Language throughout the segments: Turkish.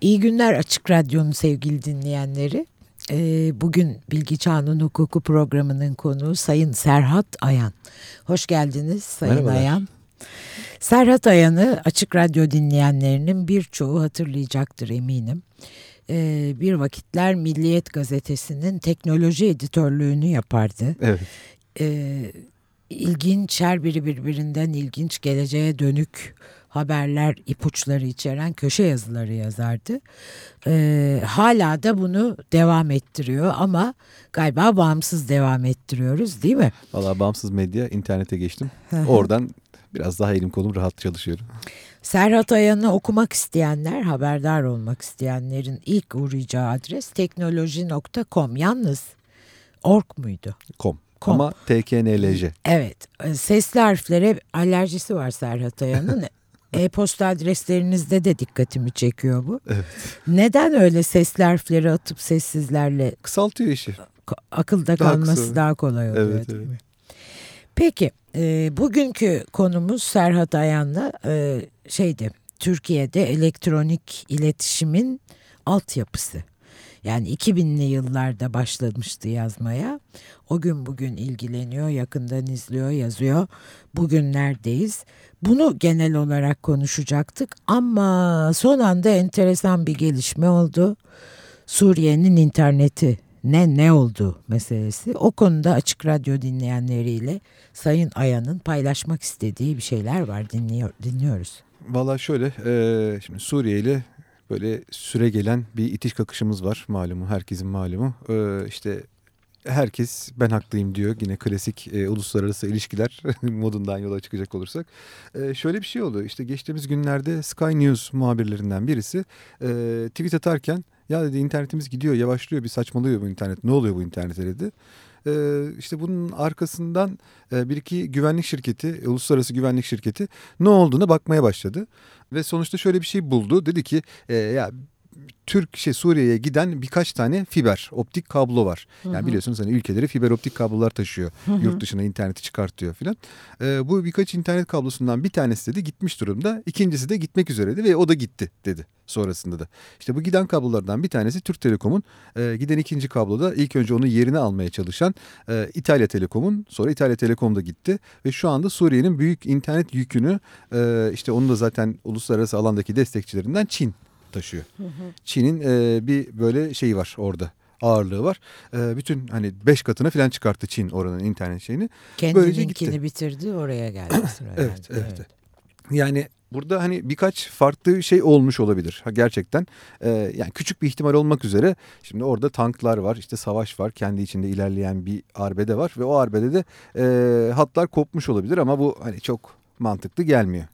İyi günler Açık Radyo'nun sevgili dinleyenleri. Ee, bugün Bilgi Çağının Hukuku programının konuğu Sayın Serhat Ayan. Hoş geldiniz Sayın Merhabalar. Ayan. Serhat Ayan'ı Açık Radyo dinleyenlerinin birçoğu hatırlayacaktır eminim. Ee, bir vakitler Milliyet Gazetesi'nin teknoloji editörlüğünü yapardı. Evet. Ee, ilginç her biri birbirinden ilginç geleceğe dönük haberler, ipuçları içeren köşe yazıları yazardı. Ee, hala da bunu devam ettiriyor ama galiba bağımsız devam ettiriyoruz değil mi? Valla bağımsız medya internete geçtim. Oradan biraz daha elim kolum rahat çalışıyorum. Serhat Ayan'ı okumak isteyenler, haberdar olmak isteyenlerin ilk uğrayacağı adres teknoloji.com. Yalnız org muydu? Com. Com. Ama TKNLJ. Evet, e, sesli harflere alerjisi var Serhat Ayan'ın. E-posta adreslerinizde de dikkatimi çekiyor bu. Evet. Neden öyle sesli harfleri atıp sessizlerle Kısaltıyor işi. akılda Daha kalması kısa. daha kolay oluyor Evet, değil evet. mi? Peki, e, bugünkü konumuz Serhat Ayan'la e, şeydi, Türkiye'de elektronik iletişimin altyapısı. Yani 2000'li yıllarda başlamıştı yazmaya. O gün bugün ilgileniyor, yakından izliyor, yazıyor. Bugünlerdeyiz. Bunu genel olarak konuşacaktık ama son anda enteresan bir gelişme oldu. Suriye'nin interneti ne ne oldu meselesi. O konuda Açık Radyo dinleyenleriyle Sayın Aya'nın paylaşmak istediği bir şeyler var. Dinliyor, dinliyoruz. Valla şöyle e, şimdi Suriye ile böyle süre gelen bir itiş kakışımız var malumu herkesin malumu. E, işte herkes ben haklıyım diyor yine klasik e, uluslararası ilişkiler modundan yola çıkacak olursak. E, şöyle bir şey oldu işte geçtiğimiz günlerde Sky News muhabirlerinden birisi e, tweet atarken ya dedi internetimiz gidiyor yavaşlıyor bir saçmalıyor bu internet ne oluyor bu internete dedi. E, işte bunun arkasından e, bir iki güvenlik şirketi uluslararası güvenlik şirketi ne olduğuna bakmaya başladı. Ve sonuçta şöyle bir şey buldu dedi ki e, ya Türk şey Suriye'ye giden birkaç tane fiber optik kablo var. Yani biliyorsunuz hani ülkeleri fiber optik kablolar taşıyor. Yurt dışına interneti çıkartıyor filan. Ee, bu birkaç internet kablosundan bir tanesi dedi gitmiş durumda. İkincisi de gitmek üzereydi ve o da gitti dedi sonrasında da. İşte bu giden kablolardan bir tanesi Türk Telekom'un e, giden ikinci kabloda ilk önce onun yerini almaya çalışan e, İtalya Telekom'un sonra İtalya Telekom da gitti. Ve şu anda Suriye'nin büyük internet yükünü e, işte onun da zaten uluslararası alandaki destekçilerinden Çin taşıyor. Çin'in e, bir böyle şeyi var orada ağırlığı var. E, bütün hani beş katına falan çıkarttı Çin oranın internet şeyini. Kendininkini bitirdi oraya geldi sıra. Evet, geldi. evet, Yani burada hani birkaç farklı şey olmuş olabilir. Ha, gerçekten e, yani küçük bir ihtimal olmak üzere şimdi orada tanklar var işte savaş var kendi içinde ilerleyen bir arbede var ve o arbede de e, hatlar kopmuş olabilir ama bu hani çok mantıklı gelmiyor.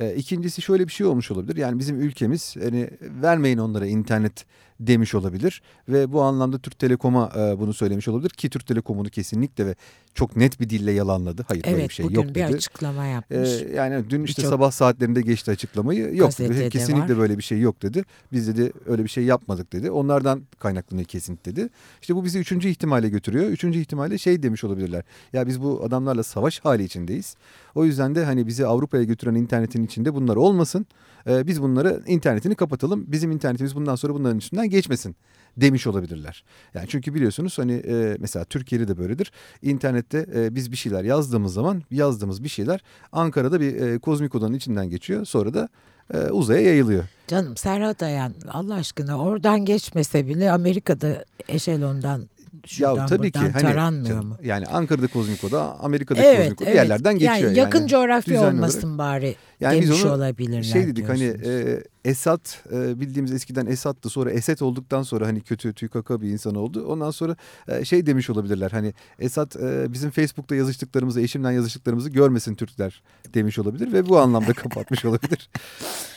E, ikincisi şöyle bir şey olmuş olabilir. Yani bizim ülkemiz hani vermeyin onlara internet demiş olabilir ve bu anlamda Türk Telekom'a e, bunu söylemiş olabilir ki Türk Telekom'unu kesinlikle ve çok net bir dille yalanladı. Hayır böyle Evet bir şey bugün yok bir dedi. açıklama Ee, yapmış. yani dün işte Birçok sabah saatlerinde geçti açıklamayı. Yok dedi. Kesinlikle var. böyle bir şey yok dedi. Biz dedi öyle bir şey yapmadık dedi. Onlardan kaynaklanıyor kesinlikle dedi. İşte bu bizi üçüncü ihtimale götürüyor. Üçüncü ihtimalle şey demiş olabilirler. Ya biz bu adamlarla savaş hali içindeyiz. O yüzden de hani bizi Avrupa'ya götüren internetin içinde bunlar olmasın. Ee, biz bunları internetini kapatalım. Bizim internetimiz bundan sonra bunların üstünden geçmesin demiş olabilirler. Yani çünkü biliyorsunuz hani e, mesela Türkiye'de de böyledir. İnternette e, biz bir şeyler yazdığımız zaman yazdığımız bir şeyler Ankara'da bir e, kozmik odanın içinden geçiyor. Sonra da e, uzaya yayılıyor. Canım Serhat Ayan Allah aşkına oradan geçmese bile Amerika'da eşelondan şuradan ya tabii ki hani taranmıyor mu? yani Ankara'da kozmik oda, Amerika'daki Evet, bir evet. yerlerden geçiyor. Yani yakın coğrafya düzenli olmasın bari Yani biz demiş onu olabilirler Şey dedik hani e, Esat e, bildiğimiz eskiden Esat'tı sonra Esat olduktan sonra hani kötü tüykaka bir insan oldu. Ondan sonra e, şey demiş olabilirler hani Esat e, bizim Facebook'ta yazıştıklarımızı eşimden yazıştıklarımızı görmesin Türkler demiş olabilir ve bu anlamda kapatmış olabilir.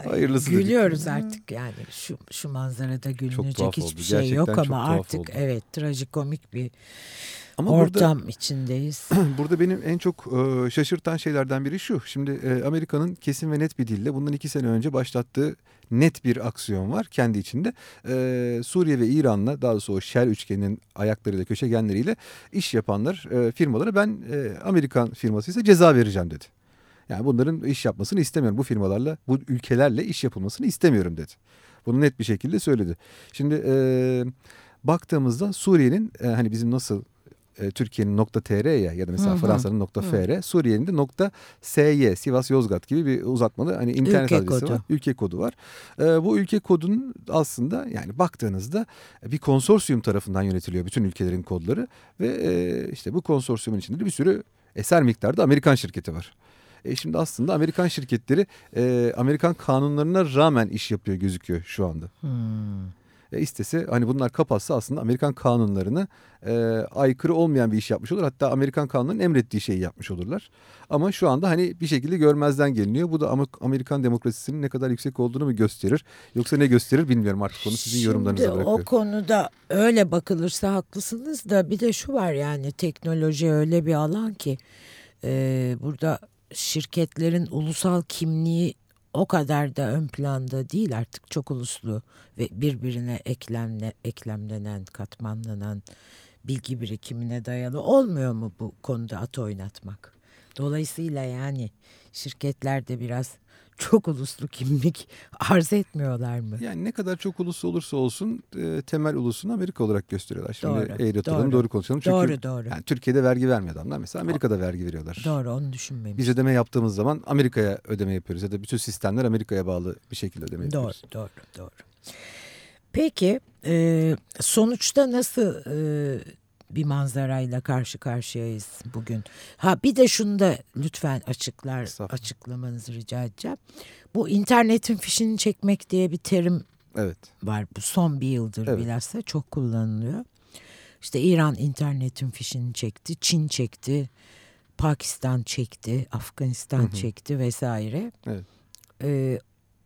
Ay, hayırlısı dedik. Gülüyoruz artık yani şu şu manzarada gülünecek hiçbir oldu. şey yok Gerçekten ama artık oldu. evet trajikomik bir Ama burada ortam içindeyiz. Burada benim en çok e, şaşırtan şeylerden biri şu. Şimdi e, Amerika'nın kesin ve net bir dille bundan iki sene önce başlattığı net bir aksiyon var kendi içinde. E, Suriye ve İran'la daha doğrusu o Shell üçgeninin ayaklarıyla köşegenleriyle iş yapanlar e, firmalara ben e, Amerikan firması ise ceza vereceğim dedi. Yani bunların iş yapmasını istemiyorum. Bu firmalarla, bu ülkelerle iş yapılmasını istemiyorum dedi. Bunu net bir şekilde söyledi. Şimdi e, baktığımızda Suriye'nin e, hani bizim nasıl e, Türkiye'nin nokta .tr ya ya da mesela Fransa'nın nokta .fr, Suriye'nin de nokta .sy, Sivas Yozgat gibi bir uzatmalı hani internet ülke adresi kodu. var. Ülke kodu var. E, bu ülke kodunun aslında yani baktığınızda bir konsorsiyum tarafından yönetiliyor bütün ülkelerin kodları ve e, işte bu konsorsiyumun içinde de bir sürü eser miktarda Amerikan şirketi var. E şimdi aslında Amerikan şirketleri e, Amerikan kanunlarına rağmen iş yapıyor gözüküyor şu anda. Hmm. E, istese hani bunlar kapatsa aslında Amerikan kanunlarına e, aykırı olmayan bir iş yapmış olur. Hatta Amerikan kanunlarının emrettiği şeyi yapmış olurlar. Ama şu anda hani bir şekilde görmezden geliniyor. Bu da Amerikan demokrasisinin ne kadar yüksek olduğunu mu gösterir? Yoksa ne gösterir bilmiyorum artık onu sizin yorumlarınıza Şimdi bırakıyorum. o konuda öyle bakılırsa haklısınız da bir de şu var yani teknoloji öyle bir alan ki e, burada şirketlerin ulusal kimliği o kadar da ön planda değil artık çok uluslu ve birbirine eklemle, eklemlenen, katmanlanan bilgi birikimine dayalı olmuyor mu bu konuda at oynatmak? Dolayısıyla yani şirketler de biraz çok uluslu kimlik arz etmiyorlar mı? Yani ne kadar çok ulusu olursa olsun e, temel ulusunu Amerika olarak gösteriyorlar. Şimdi Doğru, eğri oturalım doğru. doğru. konuşalım. Çünkü Doğru doğru. Yani Türkiye'de vergi vermiyor adamlar. Mesela Amerika'da vergi veriyorlar. Doğru onu düşünmemiştim. Biz ödeme yaptığımız zaman Amerika'ya ödeme yapıyoruz. Ya da bütün sistemler Amerika'ya bağlı bir şekilde ödeme Doğru yapıyoruz. doğru doğru. Peki e, sonuçta nasıl e, bir manzarayla karşı karşıyayız bugün? Ha bir de şunu da lütfen açıklar açıklamanızı rica edeceğim. Bu internetin fişini çekmek diye bir terim Evet. var. Bu son bir yıldır Evet. bilhassa çok kullanılıyor. İşte İran internetin fişini çekti, Çin çekti, Pakistan çekti, Afganistan Hı hı. çekti vesaire. Evet. Ee,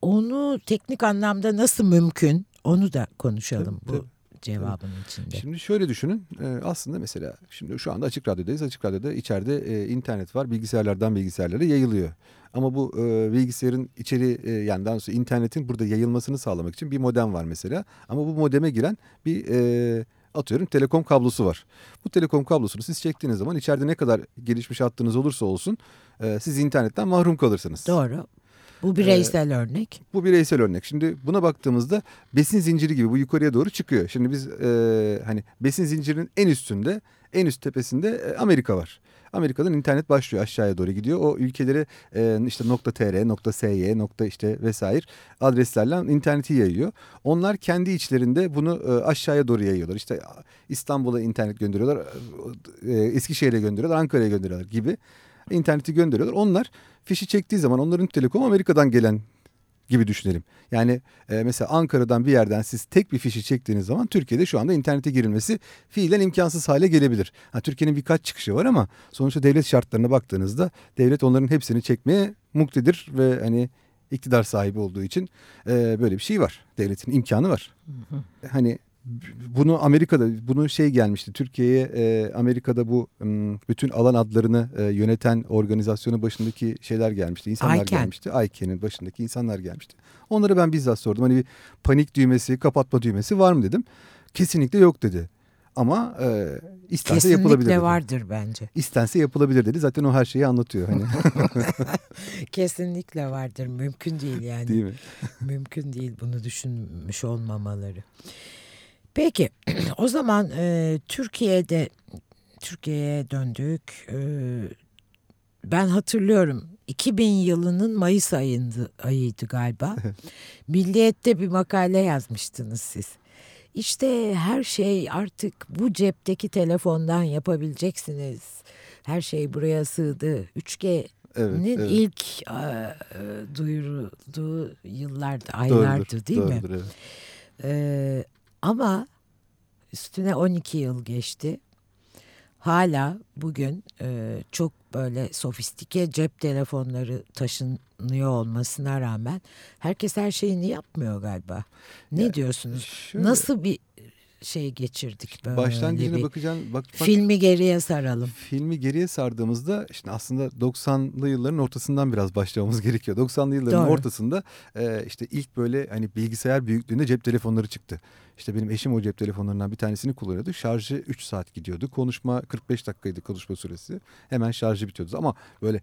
onu teknik anlamda nasıl mümkün onu da konuşalım Tabii, bu cevabın içinde. Şimdi şöyle düşünün. e, aslında mesela şimdi şu anda Açık Radyo'dayız. Açık Radyo'da içeride e, internet var. Bilgisayarlardan bilgisayarlara yayılıyor. Ama bu e, bilgisayarın içeri e, yani daha doğrusu internetin burada yayılmasını sağlamak için bir modem var mesela. Ama bu modeme giren bir e, atıyorum telekom kablosu var. Bu telekom kablosunu siz çektiğiniz zaman içeride ne kadar gelişmiş hattınız olursa olsun e, siz internetten mahrum kalırsınız. Doğru. Bu bireysel örnek. Bu bireysel örnek. Şimdi buna baktığımızda besin zinciri gibi bu yukarıya doğru çıkıyor. Şimdi biz e, hani besin zincirinin en üstünde, en üst tepesinde e, Amerika var. Amerika'dan internet başlıyor aşağıya doğru gidiyor. O ülkeleri e, işte nokta .tr, nokta .sy, nokta işte vesaire adreslerle interneti yayıyor. Onlar kendi içlerinde bunu e, aşağıya doğru yayıyorlar. İşte İstanbul'a internet gönderiyorlar, e, Eskişehir'e gönderiyorlar, Ankara'ya gönderiyorlar gibi interneti gönderiyorlar. Onlar fişi çektiği zaman onların telekom Amerika'dan gelen gibi düşünelim. Yani e, mesela Ankara'dan bir yerden siz tek bir fişi çektiğiniz zaman Türkiye'de şu anda internete girilmesi fiilen imkansız hale gelebilir. Ha, Türkiye'nin birkaç çıkışı var ama sonuçta devlet şartlarına baktığınızda devlet onların hepsini çekmeye muktedir ve hani iktidar sahibi olduğu için e, böyle bir şey var. Devletin imkanı var. Hani bunu Amerika'da bunu şey gelmişti Türkiye'ye e, Amerika'da bu m, bütün alan adlarını e, yöneten organizasyonun başındaki şeyler gelmişti. İnsanlar ICANN. gelmişti. ICANN'in başındaki insanlar gelmişti. Onlara ben bizzat sordum. Hani bir panik düğmesi, kapatma düğmesi var mı dedim. Kesinlikle yok dedi. Ama e, istense yapılabilir Kesinlikle dedi. vardır bence. İstense yapılabilir dedi. Zaten o her şeyi anlatıyor hani. Kesinlikle vardır. Mümkün değil yani. Değil mi? Mümkün değil bunu düşünmüş olmamaları. Peki o zaman e, Türkiye'de Türkiye'ye döndük. E, ben hatırlıyorum 2000 yılının Mayıs ayındı, ayıydı galiba. Milliyet'te bir makale yazmıştınız siz. İşte her şey artık bu cepteki telefondan yapabileceksiniz. Her şey buraya sığdı. 3G Evet, evet. ilk e, e, duyurulduğu yıllardı, aylardı Doğrudur, değil mi? doğrudur, evet. Ee, ama üstüne 12 yıl geçti. Hala bugün e, çok böyle sofistike cep telefonları taşınıyor olmasına rağmen herkes her şeyini yapmıyor galiba. Ne Ya, diyorsunuz? Şöyle, Nasıl bir şey geçirdik böyle başlangıcına bir bakacaksın. Bak, bak, filmi geriye saralım. Filmi geriye sardığımızda işte aslında 90'lı yılların ortasından biraz başlamamız gerekiyor. 90'lı yılların Doğru. ortasında e, işte ilk böyle hani bilgisayar büyüklüğünde cep telefonları çıktı. İşte benim eşim o cep telefonlarından bir tanesini kullanıyordu. Şarjı 3 saat gidiyordu. Konuşma 45 dakikaydı konuşma süresi. Hemen şarjı bitiyordu ama böyle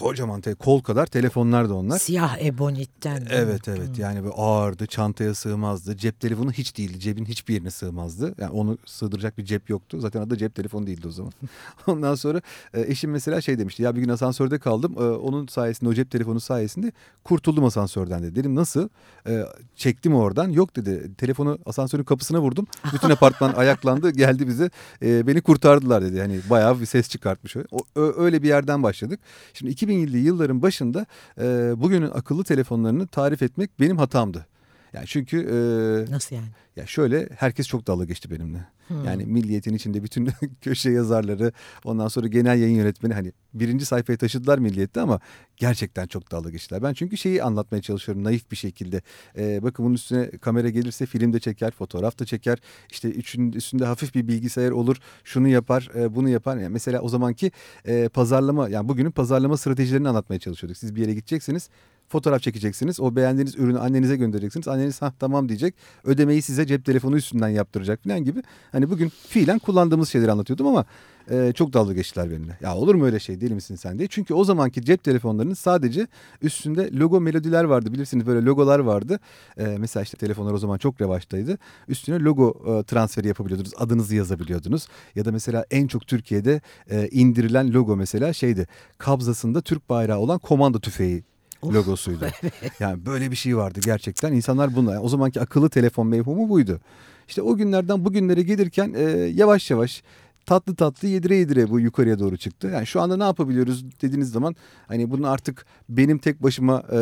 kocaman te- kol kadar telefonlar da onlar. Siyah ebonitten. Evet evet. Yani böyle ağırdı çantaya sığmazdı. Cep telefonu hiç değildi. Cebin hiçbir yerine sığmazdı. Yani onu sığdıracak bir cep yoktu. Zaten adı cep telefonu değildi o zaman. Ondan sonra e, eşim mesela şey demişti. Ya bir gün asansörde kaldım. E, onun sayesinde o cep telefonu sayesinde kurtuldum asansörden. dedi. Dedim nasıl? E, çektim oradan. Yok dedi. Telefonu asansörün kapısına vurdum. Bütün apartman ayaklandı. Geldi bize. Beni kurtardılar dedi. Yani bayağı bir ses çıkartmış. Öyle bir yerden başladık. Şimdi 2000'li yılların başında e, bugünün akıllı telefonlarını tarif etmek benim hatamdı. Yani çünkü e, nasıl yani? Ya şöyle herkes çok dalga geçti benimle. Hmm. Yani Milliyet'in içinde bütün köşe yazarları ondan sonra genel yayın yönetmeni hani birinci sayfaya taşıdılar Milliyet'te ama gerçekten çok dalga geçtiler. Ben çünkü şeyi anlatmaya çalışıyorum naif bir şekilde. Ee, bakın bunun üstüne kamera gelirse film de çeker, fotoğraf da çeker. İşte üçün, üstünde hafif bir bilgisayar olur. Şunu yapar, e, bunu yapar. Yani mesela o zamanki e, pazarlama yani bugünün pazarlama stratejilerini anlatmaya çalışıyorduk. Siz bir yere gideceksiniz fotoğraf çekeceksiniz. O beğendiğiniz ürünü annenize göndereceksiniz. Anneniz ha tamam diyecek. Ödemeyi size cep telefonu üstünden yaptıracak falan gibi. Hani bugün fiilen kullandığımız şeyleri anlatıyordum ama e, çok dalga geçtiler benimle. Ya olur mu öyle şey deli misin sen diye. Çünkü o zamanki cep telefonlarının sadece üstünde logo melodiler vardı. Bilirsiniz böyle logolar vardı. E, mesela işte telefonlar o zaman çok revaçtaydı. Üstüne logo e, transferi yapabiliyordunuz. Adınızı yazabiliyordunuz. Ya da mesela en çok Türkiye'de e, indirilen logo mesela şeydi. Kabzasında Türk bayrağı olan komando tüfeği logosuydu. yani böyle bir şey vardı gerçekten. İnsanlar bunlar. Yani o zamanki akıllı telefon mevhumu buydu. İşte o günlerden bugünlere gelirken e, yavaş yavaş tatlı tatlı yedire yedire bu yukarıya doğru çıktı. Yani şu anda ne yapabiliyoruz dediğiniz zaman hani bunun artık benim tek başıma e,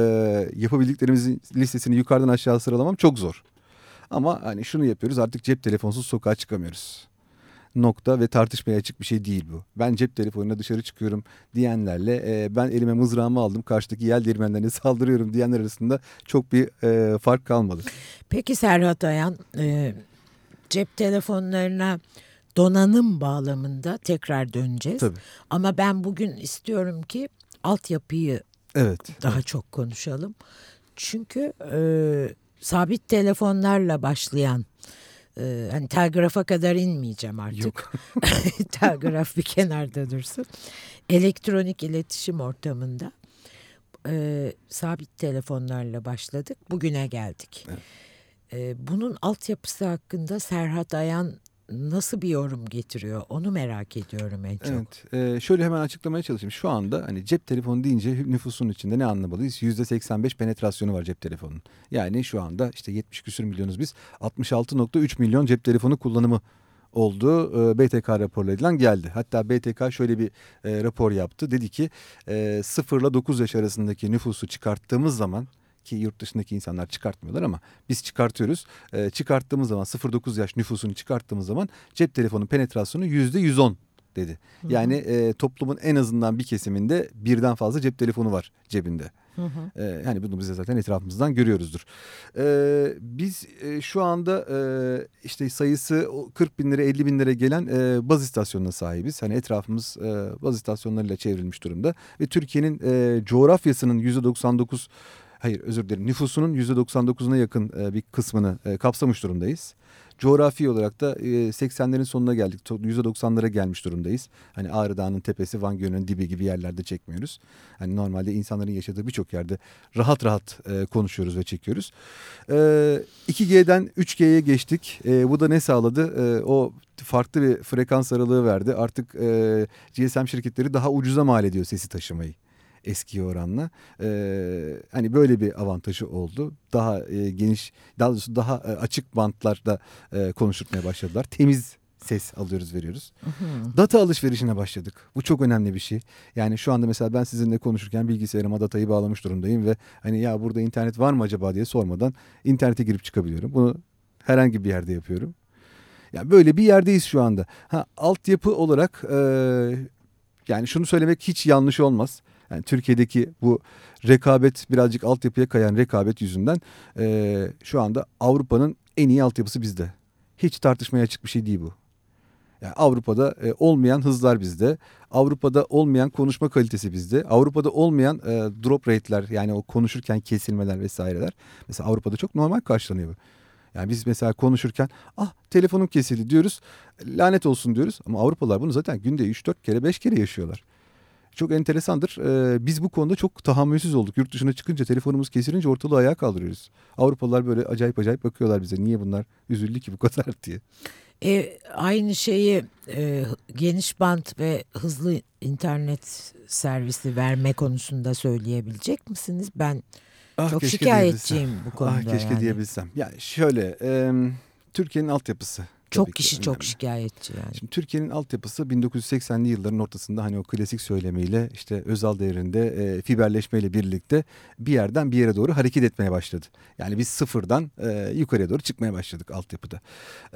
yapabildiklerimizin listesini yukarıdan aşağı sıralamam çok zor. Ama hani şunu yapıyoruz artık cep telefonsuz sokağa çıkamıyoruz nokta ve tartışmaya açık bir şey değil bu. Ben cep telefonuna dışarı çıkıyorum diyenlerle e, ben elime mızrağımı aldım karşıdaki yel değirmenlerine saldırıyorum diyenler arasında çok bir e, fark kalmadı. Peki Serhat Ayan e, cep telefonlarına donanım bağlamında tekrar döneceğiz. Tabii. Ama ben bugün istiyorum ki altyapıyı evet, daha evet. çok konuşalım. Çünkü e, sabit telefonlarla başlayan e, hani telgrafa kadar inmeyeceğim artık. Yok. Telgraf bir kenarda dursun. Elektronik iletişim ortamında e, sabit telefonlarla başladık. Bugüne geldik. Evet. E, bunun altyapısı hakkında Serhat Ayan nasıl bir yorum getiriyor onu merak ediyorum en çok. Evet e, şöyle hemen açıklamaya çalışayım. Şu anda hani cep telefonu deyince nüfusun içinde ne anlamalıyız? Yüzde 85 penetrasyonu var cep telefonunun. Yani şu anda işte 70 küsür milyonuz biz 66.3 milyon cep telefonu kullanımı oldu. E, BTK raporlarıyla geldi. Hatta BTK şöyle bir e, rapor yaptı. Dedi ki e, 0 ile 9 yaş arasındaki nüfusu çıkarttığımız zaman ki yurt dışındaki insanlar çıkartmıyorlar ama biz çıkartıyoruz. E, çıkarttığımız zaman 0-9 yaş nüfusunu çıkarttığımız zaman cep telefonu penetrasyonu yüzde 110 dedi. Hı. Yani e, toplumun en azından bir kesiminde birden fazla cep telefonu var cebinde. Hı hı. E, yani bunu biz de zaten etrafımızdan görüyoruzdur. E, biz e, şu anda e, işte sayısı 40 bin lira 50 bin lira gelen e, baz istasyonuna sahibiz. Hani etrafımız e, baz istasyonlarıyla çevrilmiş durumda. Ve Türkiye'nin e, coğrafyasının %99 hayır özür dilerim nüfusunun %99'una yakın e, bir kısmını e, kapsamış durumdayız. Coğrafi olarak da 80'lerin e, sonuna geldik. %90'lara gelmiş durumdayız. Hani Ağrı Dağı'nın tepesi, Van Gölü'nün dibi gibi yerlerde çekmiyoruz. Hani normalde insanların yaşadığı birçok yerde rahat rahat konuşuyoruz ve çekiyoruz. 2G'den 3G'ye geçtik. Bu da ne sağladı? O farklı bir frekans aralığı verdi. Artık GSM şirketleri daha ucuza mal ediyor sesi taşımayı eskiye oranla. E, hani böyle bir avantajı oldu. Daha e, geniş, daha doğrusu daha e, açık bantlarda e, konuşturmaya başladılar. Temiz ses alıyoruz veriyoruz. Hı Data alışverişine başladık. Bu çok önemli bir şey. Yani şu anda mesela ben sizinle konuşurken bilgisayarıma datayı bağlamış durumdayım ve hani ya burada internet var mı acaba diye sormadan internete girip çıkabiliyorum. Bunu herhangi bir yerde yapıyorum. Yani böyle bir yerdeyiz şu anda. Ha altyapı olarak e, yani şunu söylemek hiç yanlış olmaz. Yani Türkiye'deki bu rekabet birazcık altyapıya kayan rekabet yüzünden e, şu anda Avrupa'nın en iyi altyapısı bizde. Hiç tartışmaya açık bir şey değil bu. Yani Avrupa'da e, olmayan hızlar bizde. Avrupa'da olmayan konuşma kalitesi bizde. Avrupa'da olmayan e, drop rate'ler yani o konuşurken kesilmeler vesaireler. Mesela Avrupa'da çok normal karşılanıyor bu. Yani biz mesela konuşurken ah telefonum kesildi diyoruz. Lanet olsun diyoruz. Ama Avrupalılar bunu zaten günde 3-4 kere 5 kere yaşıyorlar. Çok enteresandır. Ee, biz bu konuda çok tahammülsüz olduk. Yurt dışına çıkınca telefonumuz kesilince ortalığı ayağa kaldırıyoruz. Avrupalılar böyle acayip acayip bakıyorlar bize. Niye bunlar üzüldü ki bu kadar diye. E, aynı şeyi e, geniş bant ve hızlı internet servisi verme konusunda söyleyebilecek misiniz? Ben Ah, çok şikayetçiyim bu konuda. Ah, keşke yani. diyebilsem. Yani şöyle e, Türkiye'nin altyapısı. Çok kişi çok önemli. şikayetçi yani. Şimdi Türkiye'nin altyapısı 1980'li yılların ortasında hani o klasik söylemiyle işte Özal devrinde e, fiberleşmeyle birlikte bir yerden bir yere doğru hareket etmeye başladı. Yani biz sıfırdan e, yukarıya doğru çıkmaya başladık altyapıda.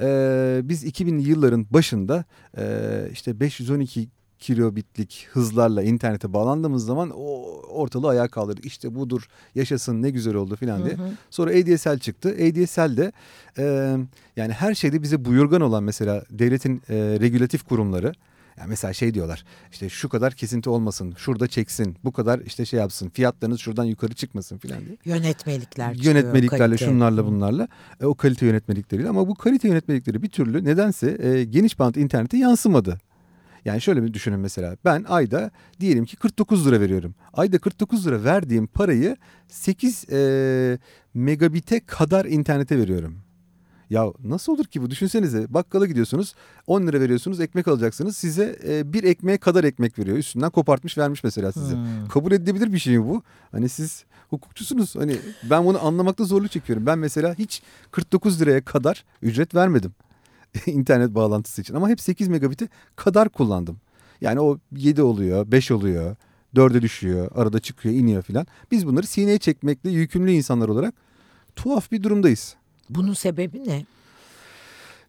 E, biz 2000'li yılların başında e, işte 512 kilobitlik hızlarla internete bağlandığımız zaman o ortalığı ayağa kaldırdık. İşte budur yaşasın ne güzel oldu filan diye. Hı hı. Sonra ADSL çıktı. ADSL de e, yani her şeyde bize buyurgan olan mesela devletin e, regülatif kurumları. Yani mesela şey diyorlar işte şu kadar kesinti olmasın, şurada çeksin, bu kadar işte şey yapsın, fiyatlarınız şuradan yukarı çıkmasın filan diye. Yönetmelikler çıkıyor. Yönetmeliklerle kalite. şunlarla bunlarla e, o kalite yönetmelikleriyle ama bu kalite yönetmelikleri bir türlü nedense e, geniş bant internete yansımadı. Yani şöyle bir düşünün mesela ben ayda diyelim ki 49 lira veriyorum. Ayda 49 lira verdiğim parayı 8 e, megabite kadar internete veriyorum. Ya nasıl olur ki bu? Düşünsenize bakkala gidiyorsunuz 10 lira veriyorsunuz ekmek alacaksınız. Size e, bir ekmeğe kadar ekmek veriyor. Üstünden kopartmış vermiş mesela size. Hmm. Kabul edilebilir bir şey mi bu? Hani siz hukukçusunuz. Hani ben bunu anlamakta zorluk çekiyorum. Ben mesela hiç 49 liraya kadar ücret vermedim. internet bağlantısı için. Ama hep 8 megabit'i kadar kullandım. Yani o 7 oluyor, 5 oluyor, 4'e düşüyor, arada çıkıyor, iniyor filan. Biz bunları sineye çekmekle yükümlü insanlar olarak tuhaf bir durumdayız. Bunun sebebi ne?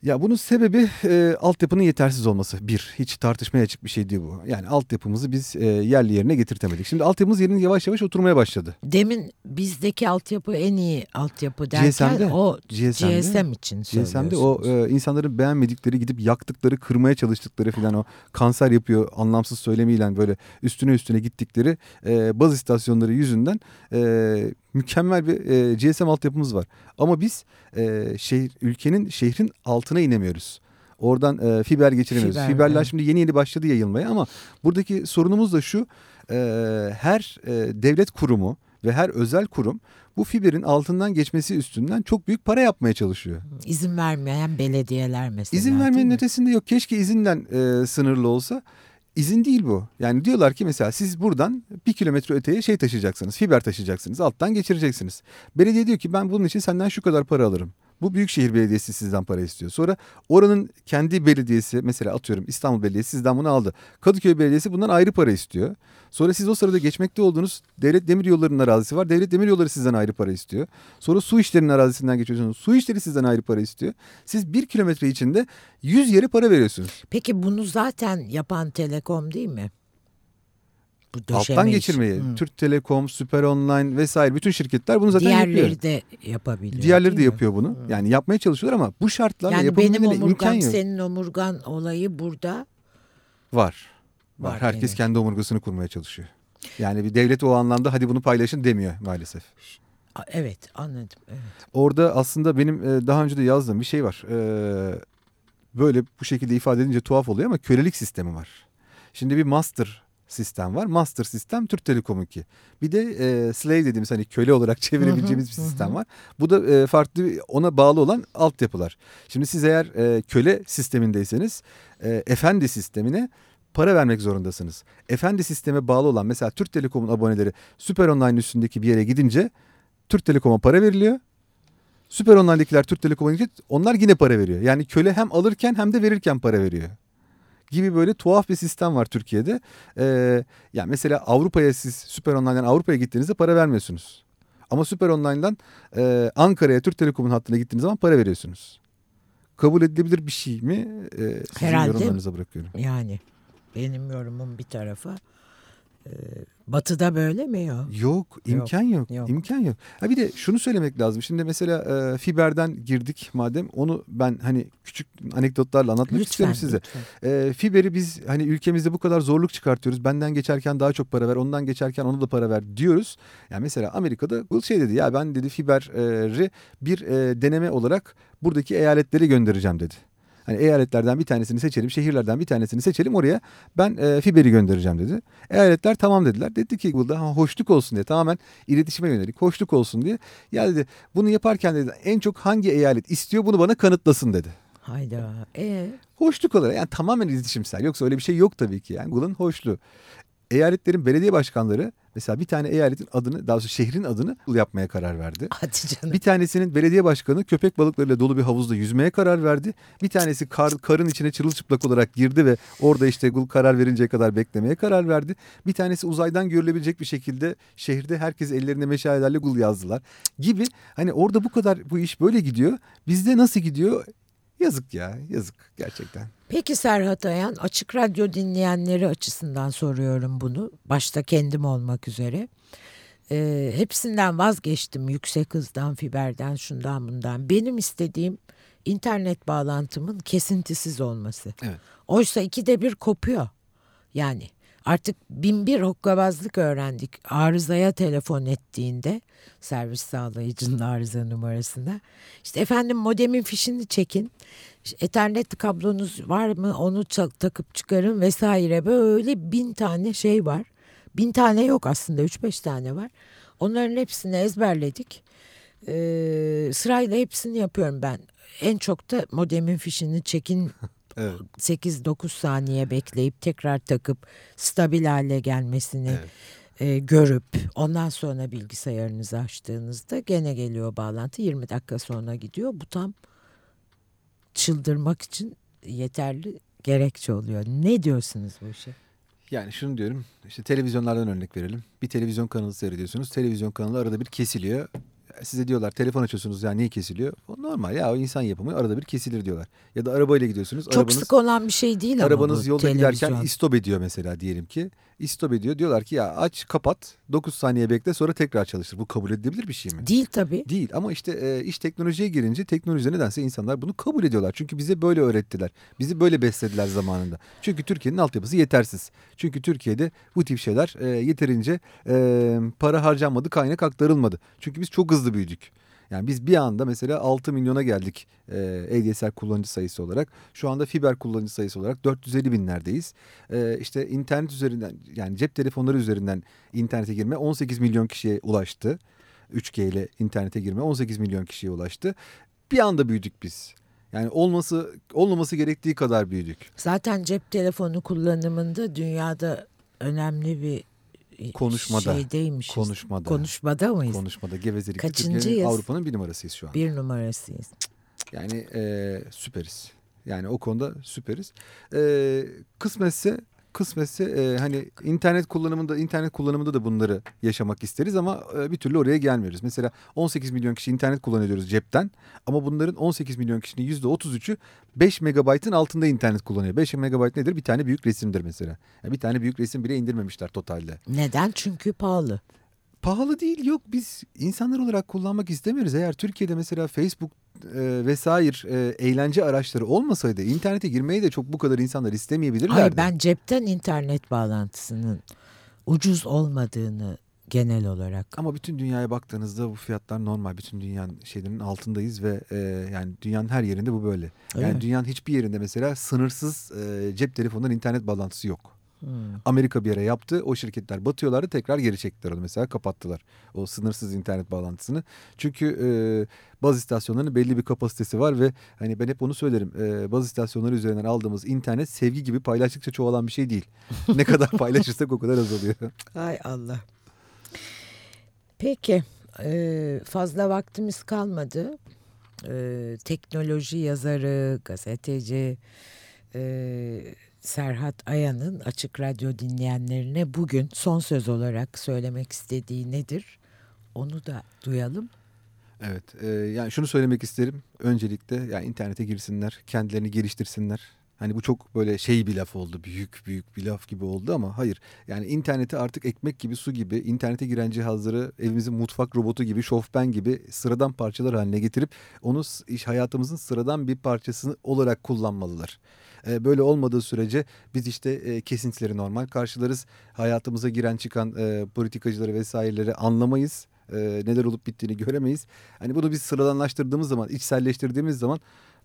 Ya bunun sebebi e, altyapının yetersiz olması. Bir, hiç tartışmaya açık bir şey değil bu. Yani altyapımızı biz e, yerli yerine getirtemedik. Şimdi altyapımız yerine yavaş yavaş oturmaya başladı. Demin bizdeki altyapı en iyi altyapı derken GSM'de. o GSM'de. GSM için GSM'de o e, insanların beğenmedikleri gidip yaktıkları kırmaya çalıştıkları filan o kanser yapıyor anlamsız söylemiyle böyle üstüne üstüne gittikleri e, baz istasyonları yüzünden e, mükemmel bir e, GSM altyapımız var. Ama biz e, şehir ülkenin şehrin altına inemiyoruz. Oradan e, fiber geçiremiyoruz. Fiber, Fiberler evet. şimdi yeni yeni başladı yayılmaya ama buradaki sorunumuz da şu. e, her e, devlet kurumu ve her özel kurum bu fiberin altından geçmesi üstünden çok büyük para yapmaya çalışıyor. İzin vermeyen belediyeler mesela. İzin vermenin ötesinde yok. Keşke izinden e, sınırlı olsa. İzin değil bu. Yani diyorlar ki mesela siz buradan bir kilometre öteye şey taşıyacaksınız. Fiber taşıyacaksınız. Alttan geçireceksiniz. Belediye diyor ki ben bunun için senden şu kadar para alırım. Bu Büyükşehir Belediyesi sizden para istiyor. Sonra oranın kendi belediyesi mesela atıyorum İstanbul Belediyesi sizden bunu aldı. Kadıköy Belediyesi bundan ayrı para istiyor. Sonra siz o sırada geçmekte olduğunuz Devlet Demiryolları'nın arazisi var. Devlet Demiryolları sizden ayrı para istiyor. Sonra su işlerinin arazisinden geçiyorsunuz. Su işleri sizden ayrı para istiyor. Siz bir kilometre içinde 100 yere para veriyorsunuz. Peki bunu zaten yapan Telekom değil mi? Bu Alttan döşeme işi. geçirmeyi. Hı. Türk Telekom, Süper Online vesaire bütün şirketler bunu zaten Diğerleri yapıyor. de yapabiliyor. Diğerleri de yapıyor bunu. Yani yapmaya çalışıyorlar ama bu şartlarla Yani benim omurgam senin omurgan olayı burada Var. Var. Var Herkes gene. kendi omurgasını kurmaya çalışıyor. Yani bir devlet o anlamda hadi bunu paylaşın demiyor maalesef. Evet anladım. Evet. Orada aslında benim e, daha önce de yazdığım bir şey var. Ee, Böyle bu şekilde ifade edince tuhaf oluyor ama kölelik sistemi var. Şimdi bir master sistem var. Master sistem Türk Telekom'unki. Bir de e, slave dediğimiz hani köle olarak çevirebileceğimiz bir sistem var. Bu da e, farklı ona bağlı olan altyapılar. Şimdi siz eğer e, köle sistemindeyseniz e, efendi sistemine para vermek zorundasınız. Efendi sisteme bağlı olan mesela Türk Telekom'un aboneleri Süper Online üstündeki bir yere gidince Türk Telekom'a para veriliyor. Süper Online'dakiler Türk Telekom'a onlar yine para veriyor. Yani köle hem alırken hem de verirken para veriyor. Gibi böyle tuhaf bir sistem var Türkiye'de. Ee, yani mesela Avrupa'ya siz Süper Online'dan Avrupa'ya gittiğinizde para vermiyorsunuz. Ama Süper Online'dan e, Ankara'ya Türk Telekom'un hattına gittiğiniz zaman para veriyorsunuz. Kabul edilebilir bir şey mi? Ee, sizin Herhalde. yorumlarınıza bırakıyorum. Yani benim yorumum bir tarafa. Ee, batı'da böyle mi ya? Yok imkan yok, yok. imkan yok. Ha bir de şunu söylemek lazım. Şimdi mesela e, fiberden girdik madem onu ben hani küçük anekdotlarla anlatmak Lütfen. istiyorum size. lütfen. E, fiberi biz hani ülkemizde bu kadar zorluk çıkartıyoruz. Benden geçerken daha çok para ver, ondan geçerken ona da para ver diyoruz. Yani mesela Amerika'da bu şey dedi ya ben dedi fiberi bir e, deneme olarak buradaki eyaletlere göndereceğim dedi. Hani eyaletlerden bir tanesini seçelim, şehirlerden bir tanesini seçelim oraya ben e, fiberi göndereceğim dedi. Eyaletler tamam dediler. Dedi ki Google'da ha, hoşluk olsun diye tamamen iletişime yönelik hoşluk olsun diye. Ya dedi bunu yaparken dedi en çok hangi eyalet istiyor bunu bana kanıtlasın dedi. Hayda. Ee? Hoşluk olarak yani tamamen iletişimsel. Yoksa öyle bir şey yok tabii ki yani Google'ın hoşluğu. Eyaletlerin belediye başkanları mesela bir tane eyaletin adını daha doğrusu şehrin adını yapmaya karar verdi. Hadi canım. Bir tanesinin belediye başkanı köpek balıklarıyla dolu bir havuzda yüzmeye karar verdi. Bir tanesi kar, karın içine çırılçıplak olarak girdi ve orada işte karar verinceye kadar beklemeye karar verdi. Bir tanesi uzaydan görülebilecek bir şekilde şehirde herkes ellerinde meşalelerle Google yazdılar gibi. Hani orada bu kadar bu iş böyle gidiyor. Bizde nasıl gidiyor? Yazık ya yazık gerçekten. Peki Serhat Ayan açık radyo dinleyenleri açısından soruyorum bunu. Başta kendim olmak üzere. Ee, hepsinden vazgeçtim yüksek hızdan, fiberden, şundan bundan. Benim istediğim internet bağlantımın kesintisiz olması. Evet. Oysa ikide bir kopuyor. Yani artık bin bir hokkabazlık öğrendik. Arızaya telefon ettiğinde servis sağlayıcının arıza numarasında. İşte efendim modemin fişini çekin. Ethernet kablonuz var mı onu takıp çıkarın vesaire. Böyle bin tane şey var. Bin tane yok aslında üç beş tane var. Onların hepsini ezberledik. Ee, sırayla hepsini yapıyorum ben. En çok da modemin fişini çekin Evet. 8-9 saniye bekleyip tekrar takıp stabil hale gelmesini Evet. e, görüp ondan sonra bilgisayarınızı açtığınızda gene geliyor bağlantı 20 dakika sonra gidiyor. Bu tam çıldırmak için yeterli gerekçe oluyor. Ne diyorsunuz bu işe? Yani şunu diyorum işte televizyonlardan örnek verelim. Bir televizyon kanalı seyrediyorsunuz. Televizyon kanalı arada bir kesiliyor. Size diyorlar telefon açıyorsunuz ya niye kesiliyor? O normal ya o insan yapımı arada bir kesilir diyorlar. Ya da arabayla gidiyorsunuz. Çok arabanız, sık olan bir şey değil ama Arabanız yolda televizyon. giderken istop ediyor mesela diyelim ki. İstop ediyor. Diyorlar ki ya aç kapat 9 saniye bekle sonra tekrar çalıştır. Bu kabul edilebilir bir şey mi? Değil tabii. Değil ama işte e, iş teknolojiye girince teknolojide nedense insanlar bunu kabul ediyorlar. Çünkü bize böyle öğrettiler. Bizi böyle beslediler zamanında. Çünkü Türkiye'nin altyapısı yetersiz. Çünkü Türkiye'de bu tip şeyler e, yeterince e, para harcanmadı, kaynak aktarılmadı. Çünkü biz çok hızlı büyüdük. Yani biz bir anda mesela 6 milyona geldik e, ADSL kullanıcı sayısı olarak. Şu anda fiber kullanıcı sayısı olarak 450 binlerdeyiz. E, işte internet üzerinden yani cep telefonları üzerinden internete girme 18 milyon kişiye ulaştı. 3G ile internete girme 18 milyon kişiye ulaştı. Bir anda büyüdük biz. Yani olması olmaması gerektiği kadar büyüdük. Zaten cep telefonu kullanımında dünyada önemli bir Konuşmada. şeydeymişiz. Konuşmada. Konuşmada mıyız? Konuşmada gevezelikte Kaçıncıyız? Avrupa'nın bir numarasıyız şu an. Bir numarasıyız. Yani e, süperiz. Yani o konuda süperiz. E, kısmetse kısmetse e, hani internet kullanımında internet kullanımında da bunları yaşamak isteriz ama e, bir türlü oraya gelmiyoruz. Mesela 18 milyon kişi internet kullanıyoruz cepten ama bunların 18 milyon kişinin %33'ü 5 megabaytın altında internet kullanıyor. 5 megabayt nedir? Bir tane büyük resimdir mesela. Yani bir tane büyük resim bile indirmemişler totalde. Neden? Çünkü pahalı. Pahalı değil yok biz insanlar olarak kullanmak istemiyoruz. Eğer Türkiye'de mesela Facebook e, vesaire e, eğlence araçları olmasaydı internete girmeyi de çok bu kadar insanlar istemeyebilirlerdi. Hayır ben cepten internet bağlantısının ucuz olmadığını genel olarak. Ama bütün dünyaya baktığınızda bu fiyatlar normal. Bütün dünyanın şeylerinin altındayız ve e, yani dünyanın her yerinde bu böyle. Öyle yani mi? dünyanın hiçbir yerinde mesela sınırsız e, cep telefonundan internet bağlantısı yok. Hmm. Amerika bir ara yaptı. O şirketler batıyorlardı. Tekrar geri çektiler onu mesela. Kapattılar o sınırsız internet bağlantısını. Çünkü e, baz istasyonlarının belli bir kapasitesi var ve hani ben hep onu söylerim. E, baz istasyonları üzerinden aldığımız internet sevgi gibi paylaştıkça çoğalan bir şey değil. ne kadar paylaşırsak o kadar azalıyor. Hay Allah. Peki e, fazla vaktimiz kalmadı. E, teknoloji yazarı, gazeteci e, Serhat Ayan'ın Açık Radyo dinleyenlerine bugün son söz olarak söylemek istediği nedir? Onu da duyalım. Evet e, yani şunu söylemek isterim. Öncelikle yani internete girsinler, kendilerini geliştirsinler. Hani bu çok böyle şey bir laf oldu. Büyük büyük bir laf gibi oldu ama hayır. Yani interneti artık ekmek gibi su gibi internete giren cihazları evimizin mutfak robotu gibi şofben gibi sıradan parçalar haline getirip onu iş hayatımızın sıradan bir parçası olarak kullanmalılar. E, Böyle olmadığı sürece biz işte e, kesintileri normal karşılarız. Hayatımıza giren çıkan e, politikacıları vesaireleri anlamayız. E, neler olup bittiğini göremeyiz. Hani bunu biz sıradanlaştırdığımız zaman, içselleştirdiğimiz zaman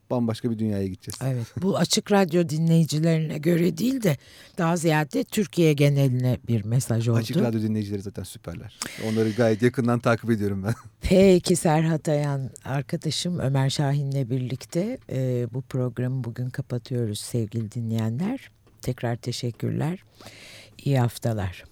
bambaşka bir dünyaya gideceğiz. Evet bu açık radyo dinleyicilerine göre değil de daha ziyade Türkiye geneline bir mesaj oldu. Açık radyo dinleyicileri zaten süperler. Onları gayet yakından takip ediyorum ben. Peki Serhat Ayan arkadaşım Ömer Şahin'le birlikte e, bu programı bugün kapatıyoruz sevgili dinleyenler. Tekrar teşekkürler. İyi haftalar.